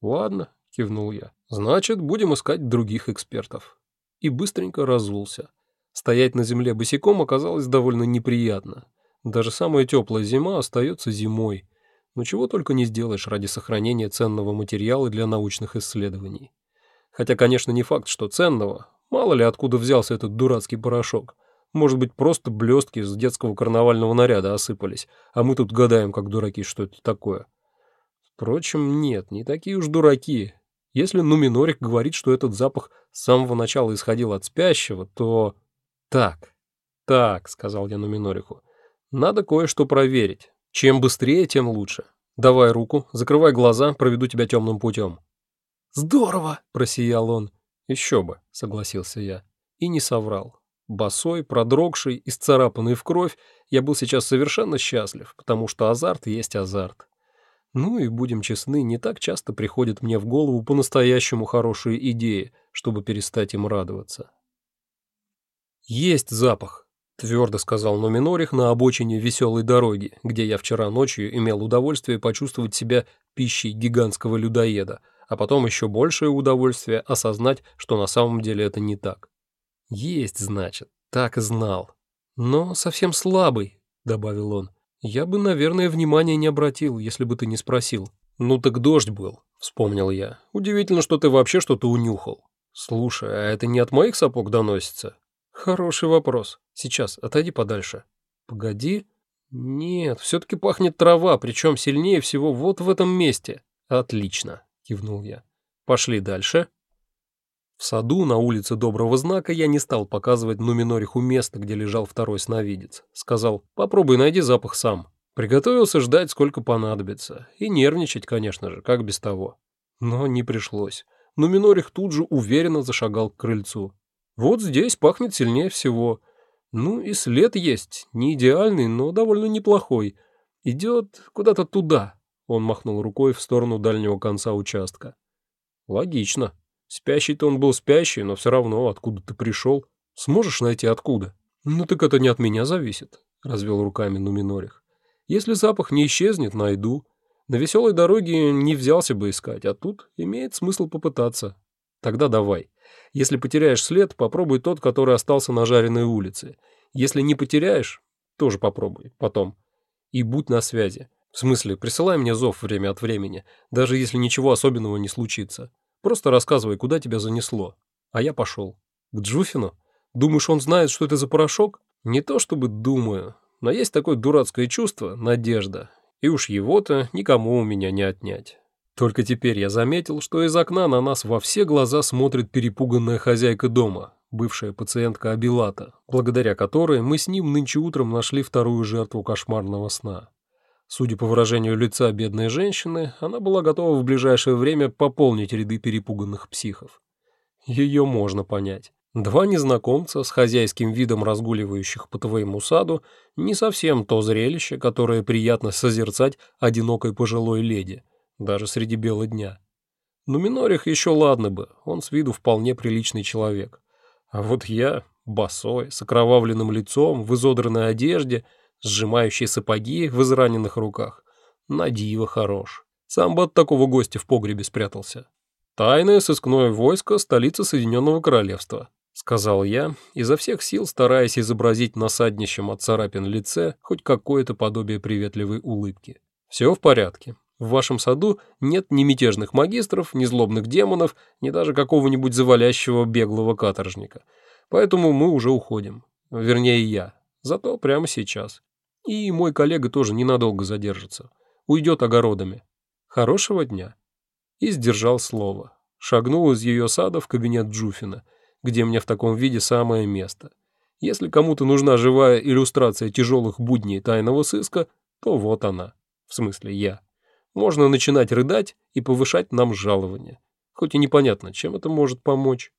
«Ладно», — кивнул я. «Значит, будем искать других экспертов». И быстренько разулся. Стоять на земле босиком оказалось довольно неприятно. Даже самая теплая зима остается зимой. Но чего только не сделаешь ради сохранения ценного материала для научных исследований. Хотя, конечно, не факт, что ценного. Мало ли откуда взялся этот дурацкий порошок. Может быть, просто блестки с детского карнавального наряда осыпались, а мы тут гадаем, как дураки, что это такое. Впрочем, нет, не такие уж дураки. Если Нуминорик говорит, что этот запах с самого начала исходил от спящего, то... Так, так, сказал я Нуминориху, надо кое-что проверить. Чем быстрее, тем лучше. Давай руку, закрывай глаза, проведу тебя темным путем. «Здорово!» — просиял он. «Еще бы», — согласился я. И не соврал. Босой, продрогший, исцарапанный в кровь, я был сейчас совершенно счастлив, потому что азарт есть азарт. Ну и, будем честны, не так часто приходят мне в голову по-настоящему хорошие идеи, чтобы перестать им радоваться. «Есть запах», — твердо сказал Номинорих на обочине веселой дороги, где я вчера ночью имел удовольствие почувствовать себя пищей гигантского людоеда — а потом еще большее удовольствие осознать, что на самом деле это не так. Есть, значит, так и знал. Но совсем слабый, добавил он. Я бы, наверное, внимания не обратил, если бы ты не спросил. Ну так дождь был, вспомнил я. Удивительно, что ты вообще что-то унюхал. Слушай, а это не от моих сапог доносится? Хороший вопрос. Сейчас, отойди подальше. Погоди. Нет, все-таки пахнет трава, причем сильнее всего вот в этом месте. Отлично кивнул я. Пошли дальше. В саду на улице Доброго Знака я не стал показывать Нуминориху место, где лежал второй сновидец. Сказал, попробуй найди запах сам. Приготовился ждать, сколько понадобится. И нервничать, конечно же, как без того. Но не пришлось. Нуминорих тут же уверенно зашагал к крыльцу. Вот здесь пахнет сильнее всего. Ну и след есть, не идеальный, но довольно неплохой. Идет куда-то туда, он махнул рукой в сторону дальнего конца участка. Логично. Спящий-то он был спящий, но все равно, откуда ты пришел? Сможешь найти откуда? Ну так это не от меня зависит, развел руками Нуминорих. Если запах не исчезнет, найду. На веселой дороге не взялся бы искать, а тут имеет смысл попытаться. Тогда давай. Если потеряешь след, попробуй тот, который остался на жареной улице. Если не потеряешь, тоже попробуй, потом. И будь на связи. В смысле, присылай мне зов время от времени, даже если ничего особенного не случится. Просто рассказывай, куда тебя занесло. А я пошел. К Джуфину? Думаешь, он знает, что это за порошок? Не то чтобы думаю, но есть такое дурацкое чувство — надежда. И уж его-то никому у меня не отнять. Только теперь я заметил, что из окна на нас во все глаза смотрит перепуганная хозяйка дома, бывшая пациентка Абилата, благодаря которой мы с ним нынче утром нашли вторую жертву кошмарного сна. Судя по выражению лица бедной женщины, она была готова в ближайшее время пополнить ряды перепуганных психов. Ее можно понять. Два незнакомца с хозяйским видом разгуливающих по твоему саду не совсем то зрелище, которое приятно созерцать одинокой пожилой леди, даже среди бела дня. Но Минорих еще ладно бы, он с виду вполне приличный человек. А вот я, босой, с окровавленным лицом, в изодранной одежде — сжимающий сапоги в израненных руках. На диво хорош. Сам бы от такого гостя в погребе спрятался. «Тайное сыскное войско столицы Соединенного Королевства», — сказал я, изо всех сил стараясь изобразить на саднищем от царапин лице хоть какое-то подобие приветливой улыбки. «Все в порядке. В вашем саду нет ни мятежных магистров, ни злобных демонов, ни даже какого-нибудь завалящего беглого каторжника. Поэтому мы уже уходим. Вернее, я. Зато прямо сейчас. И мой коллега тоже ненадолго задержится. Уйдет огородами. Хорошего дня. И сдержал слово. Шагнул из ее сада в кабинет Джуфина, где мне в таком виде самое место. Если кому-то нужна живая иллюстрация тяжелых будней тайного сыска, то вот она. В смысле, я. Можно начинать рыдать и повышать нам жалование. Хоть и непонятно, чем это может помочь.